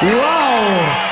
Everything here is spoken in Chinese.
哇哦